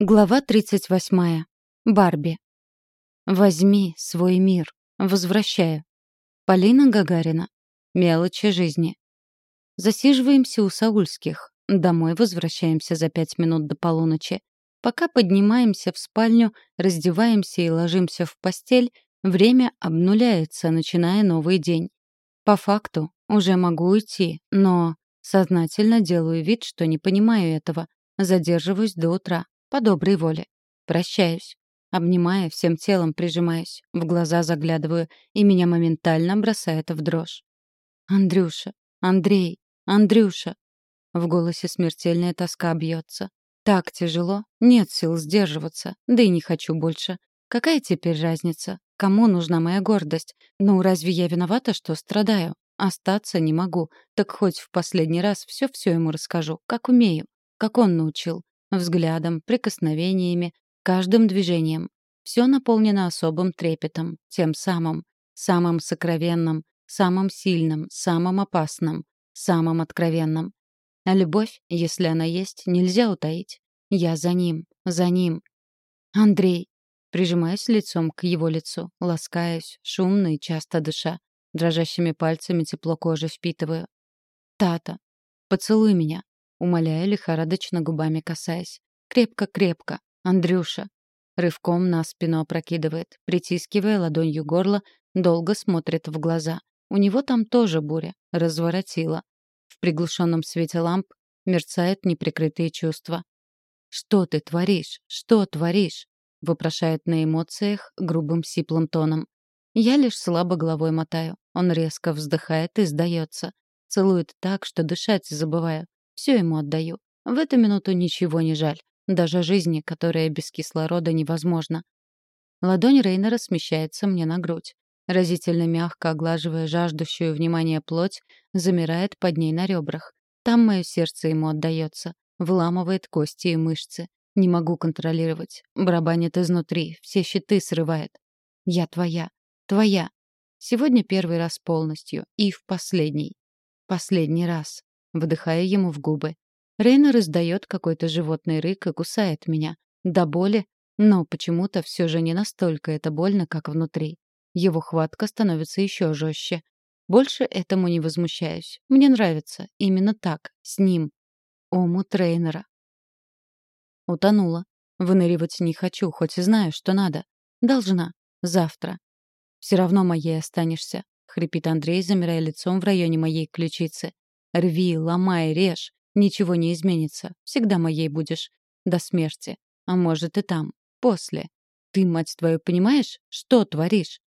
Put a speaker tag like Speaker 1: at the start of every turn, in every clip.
Speaker 1: Глава 38. Барби. Возьми свой мир. Возвращаю. Полина Гагарина. Мелочи жизни. Засиживаемся у Саульских. Домой возвращаемся за пять минут до полуночи. Пока поднимаемся в спальню, раздеваемся и ложимся в постель, время обнуляется, начиная новый день. По факту, уже могу уйти, но сознательно делаю вид, что не понимаю этого. Задерживаюсь до утра. По доброй воле. Прощаюсь. Обнимая, всем телом прижимаюсь, в глаза заглядываю, и меня моментально бросает в дрожь. «Андрюша! Андрей! Андрюша!» В голосе смертельная тоска бьется. Так тяжело, нет сил сдерживаться, да и не хочу больше. Какая теперь разница? Кому нужна моя гордость? Ну, разве я виновата, что страдаю? Остаться не могу, так хоть в последний раз все-все ему расскажу, как умею, как он научил. Взглядом, прикосновениями, каждым движением. Все наполнено особым трепетом, тем самым, самым сокровенным, самым сильным, самым опасным, самым откровенным. А любовь, если она есть, нельзя утаить. Я за ним, за ним. Андрей. Прижимаюсь лицом к его лицу, ласкаюсь, шумно и часто дыша. Дрожащими пальцами тепло кожи впитываю. Тата. Поцелуй меня. Умоляю, лихорадочно губами касаясь. «Крепко-крепко! Андрюша!» Рывком на спину опрокидывает, притискивая ладонью горло, долго смотрит в глаза. У него там тоже буря, разворотила. В приглушенном свете ламп мерцают неприкрытые чувства. «Что ты творишь? Что творишь?» — вопрошает на эмоциях грубым сиплым тоном. Я лишь слабо головой мотаю. Он резко вздыхает и сдается. Целует так, что дышать забываю. Все ему отдаю. В эту минуту ничего не жаль. Даже жизни, которая без кислорода невозможна. Ладонь Рейнера смещается мне на грудь. Разительно мягко оглаживая жаждущую внимания плоть, замирает под ней на ребрах. Там мое сердце ему отдается, вламывает кости и мышцы. Не могу контролировать. Барабанит изнутри, все щиты срывает. Я твоя. Твоя. Сегодня первый раз полностью. И в последний. Последний раз вдыхая ему в губы. Рейнер издает какой-то животный рык и кусает меня. До боли, но почему-то все же не настолько это больно, как внутри. Его хватка становится еще жестче. Больше этому не возмущаюсь. Мне нравится. Именно так. С ним. Ому трейнера. Утонула. Выныривать не хочу, хоть и знаю, что надо. Должна. Завтра. Все равно моей останешься. Хрипит Андрей, замирая лицом в районе моей ключицы. Рви, ломай, режь. Ничего не изменится. Всегда моей будешь. До смерти. А может и там. После. Ты, мать твою, понимаешь, что творишь?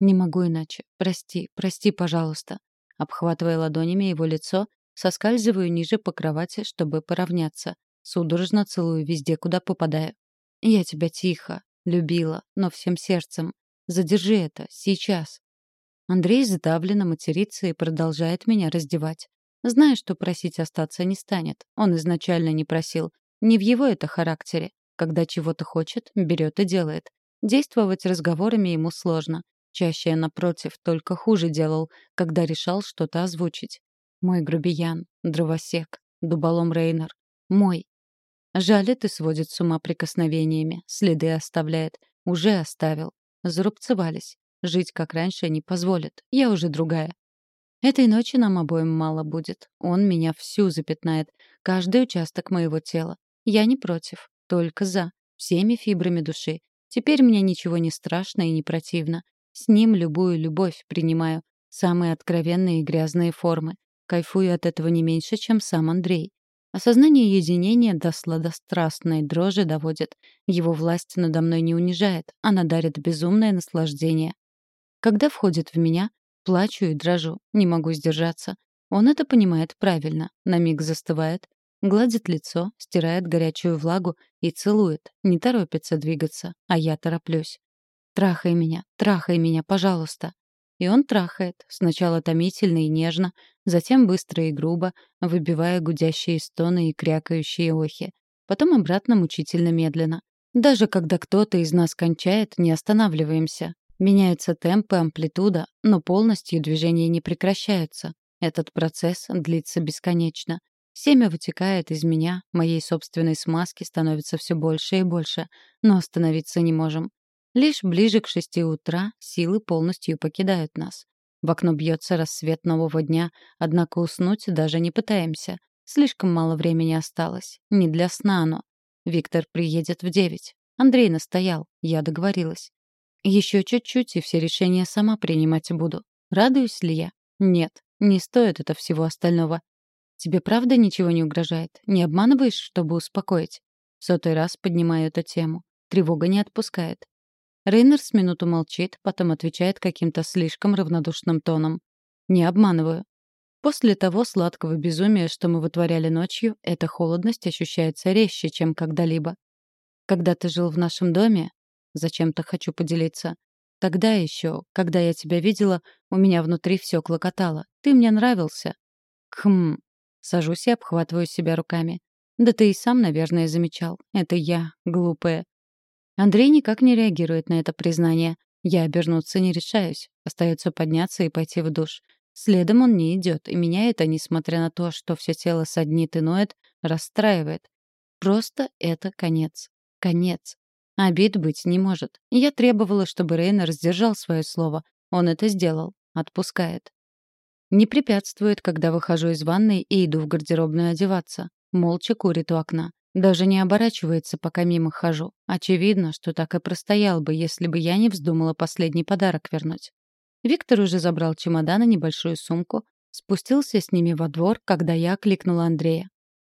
Speaker 1: Не могу иначе. Прости, прости, пожалуйста. Обхватывая ладонями его лицо, соскальзываю ниже по кровати, чтобы поравняться. Судорожно целую везде, куда попадаю. Я тебя тихо, любила, но всем сердцем. Задержи это, сейчас. Андрей сдавленно матерится и продолжает меня раздевать. Зная, что просить остаться не станет. Он изначально не просил. Не в его это характере. Когда чего-то хочет, берет и делает. Действовать разговорами ему сложно. Чаще, напротив, только хуже делал, когда решал что-то озвучить. Мой грубиян, дровосек, дуболом Рейнер. Мой. Жалит и сводит с ума прикосновениями, следы оставляет. Уже оставил. Зарубцевались. Жить как раньше не позволит. Я уже другая. Этой ночи нам обоим мало будет. Он меня всю запятнает, каждый участок моего тела. Я не против, только за, всеми фибрами души. Теперь мне ничего не страшно и не противно. С ним любую любовь принимаю, самые откровенные и грязные формы. Кайфую от этого не меньше, чем сам Андрей. Осознание единения до сладострастной дрожи доводит. Его власть надо мной не унижает, она дарит безумное наслаждение. Когда входит в меня, Плачу и дрожу, не могу сдержаться. Он это понимает правильно, на миг застывает, гладит лицо, стирает горячую влагу и целует, не торопится двигаться, а я тороплюсь. «Трахай меня, трахай меня, пожалуйста». И он трахает, сначала томительно и нежно, затем быстро и грубо, выбивая гудящие стоны и крякающие охи. Потом обратно мучительно медленно. Даже когда кто-то из нас кончает, не останавливаемся, Меняются темпы, амплитуда, но полностью движения не прекращаются. Этот процесс длится бесконечно. Семя вытекает из меня, моей собственной смазки становится все больше и больше, но остановиться не можем. Лишь ближе к шести утра силы полностью покидают нас. В окно бьется рассвет нового дня, однако уснуть даже не пытаемся. Слишком мало времени осталось. Не для сна оно. Виктор приедет в девять. Андрей настоял, я договорилась. Еще чуть-чуть, и все решения сама принимать буду. Радуюсь ли я? Нет, не стоит это всего остального. Тебе правда ничего не угрожает? Не обманываешь, чтобы успокоить? В сотый раз поднимаю эту тему. Тревога не отпускает. Рейнер с минуту молчит, потом отвечает каким-то слишком равнодушным тоном. «Не обманываю. После того сладкого безумия, что мы вытворяли ночью, эта холодность ощущается резче, чем когда-либо. Когда ты жил в нашем доме, зачем-то хочу поделиться, тогда еще, когда я тебя видела, у меня внутри все клокотало. Ты мне нравился. Хм, Сажусь и обхватываю себя руками. Да ты и сам, наверное, замечал. Это я, глупая. Андрей никак не реагирует на это признание. Я обернуться не решаюсь. Остается подняться и пойти в душ. Следом он не идет, и меня это, несмотря на то, что все тело саднит и ноет, расстраивает. Просто это конец. Конец. Обид быть не может. Я требовала, чтобы Рейнер сдержал свое слово. Он это сделал. Отпускает. Не препятствует, когда выхожу из ванной и иду в гардеробную одеваться. Молча курит у окна. Даже не оборачивается, пока мимо хожу. Очевидно, что так и простоял бы, если бы я не вздумала последний подарок вернуть. Виктор уже забрал чемодан и небольшую сумку, спустился с ними во двор, когда я окликнула Андрея.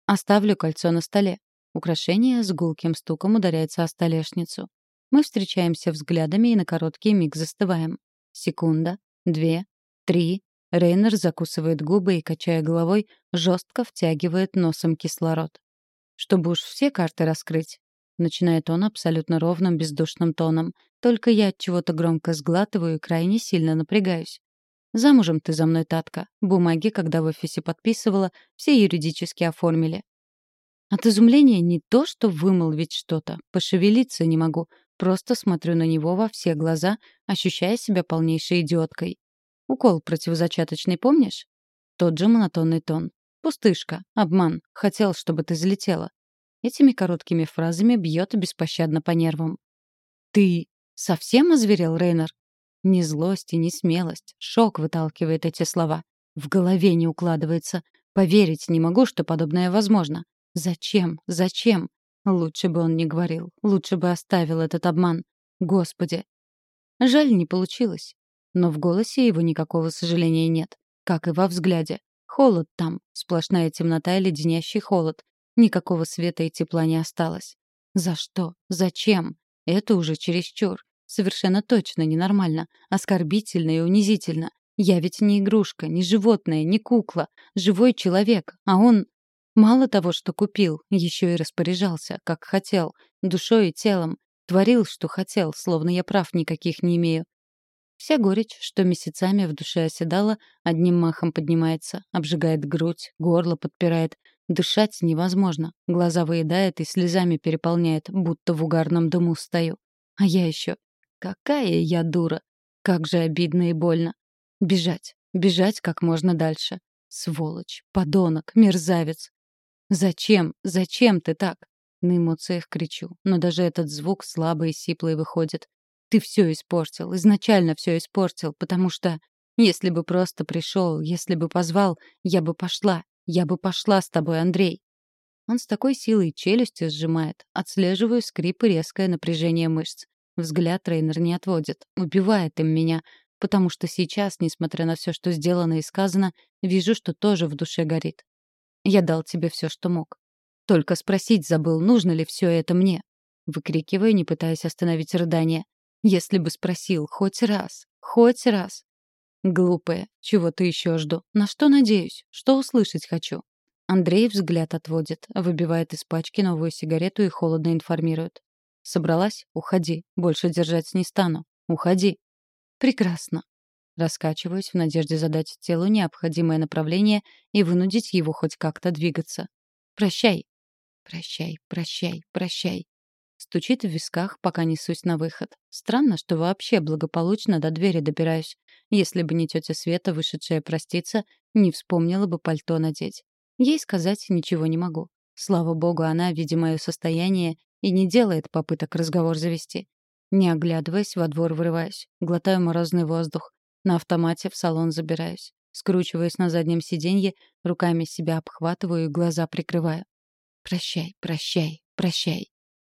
Speaker 1: Оставлю кольцо на столе. Украшение с гулким стуком ударяется о столешницу. Мы встречаемся взглядами и на короткий миг застываем. Секунда, две, три, Рейнер закусывает губы и, качая головой, жестко втягивает носом кислород. «Чтобы уж все карты раскрыть», — начинает он абсолютно ровным, бездушным тоном. Только я от чего-то громко сглатываю и крайне сильно напрягаюсь. «Замужем ты за мной, Татка. Бумаги, когда в офисе подписывала, все юридически оформили. От изумления не то, что вымолвить что-то, пошевелиться не могу. Просто смотрю на него во все глаза, ощущая себя полнейшей идиоткой. Укол противозачаточный помнишь? Тот же монотонный тон. Пустышка, обман, хотел, чтобы ты залетела. Этими короткими фразами бьет беспощадно по нервам. «Ты совсем озверел, Рейнер?» Ни злость и ни смелость. Шок выталкивает эти слова. В голове не укладывается. Поверить не могу, что подобное возможно. Зачем? Зачем? Лучше бы он не говорил. Лучше бы оставил этот обман. Господи. Жаль, не получилось но в голосе его никакого сожаления нет, как и во взгляде. Холод там, сплошная темнота и леденящий холод. Никакого света и тепла не осталось. За что? Зачем? Это уже чересчур. Совершенно точно ненормально, оскорбительно и унизительно. Я ведь не игрушка, не животное, не кукла, живой человек, а он... Мало того, что купил, еще и распоряжался, как хотел, душой и телом. Творил, что хотел, словно я прав никаких не имею. Вся горечь, что месяцами в душе оседала, одним махом поднимается, обжигает грудь, горло подпирает. Дышать невозможно, глаза выедает и слезами переполняет, будто в угарном дыму стою. А я еще... Какая я дура! Как же обидно и больно. Бежать, бежать как можно дальше. Сволочь, подонок, мерзавец. Зачем, зачем ты так? На эмоциях кричу, но даже этот звук слабый и сиплый выходит. Ты все испортил, изначально все испортил, потому что... Если бы просто пришел, если бы позвал, я бы пошла. Я бы пошла с тобой, Андрей. Он с такой силой челюсти сжимает. Отслеживаю скрип и резкое напряжение мышц. Взгляд тренер не отводит. Убивает им меня. Потому что сейчас, несмотря на все, что сделано и сказано, вижу, что тоже в душе горит. Я дал тебе все, что мог. Только спросить забыл, нужно ли все это мне. Выкрикиваю, не пытаясь остановить рыдание. Если бы спросил хоть раз, хоть раз. Глупая, чего-то еще жду. На что надеюсь? Что услышать хочу? Андрей взгляд отводит, выбивает из пачки новую сигарету и холодно информирует. «Собралась? Уходи. Больше держать не стану. Уходи». «Прекрасно». Раскачиваюсь в надежде задать телу необходимое направление и вынудить его хоть как-то двигаться. «Прощай». «Прощай, прощай, прощай». Стучит в висках, пока несусь на выход. Странно, что вообще благополучно до двери добираюсь. Если бы не тетя Света, вышедшая проститься, не вспомнила бы пальто надеть. Ей сказать ничего не могу. Слава богу, она, видя мое состояние, и не делает попыток разговор завести. Не оглядываясь, во двор врываюсь. Глотаю морозный воздух. На автомате в салон забираюсь. Скручиваясь на заднем сиденье, руками себя обхватываю и глаза прикрываю. Прощай, прощай, прощай.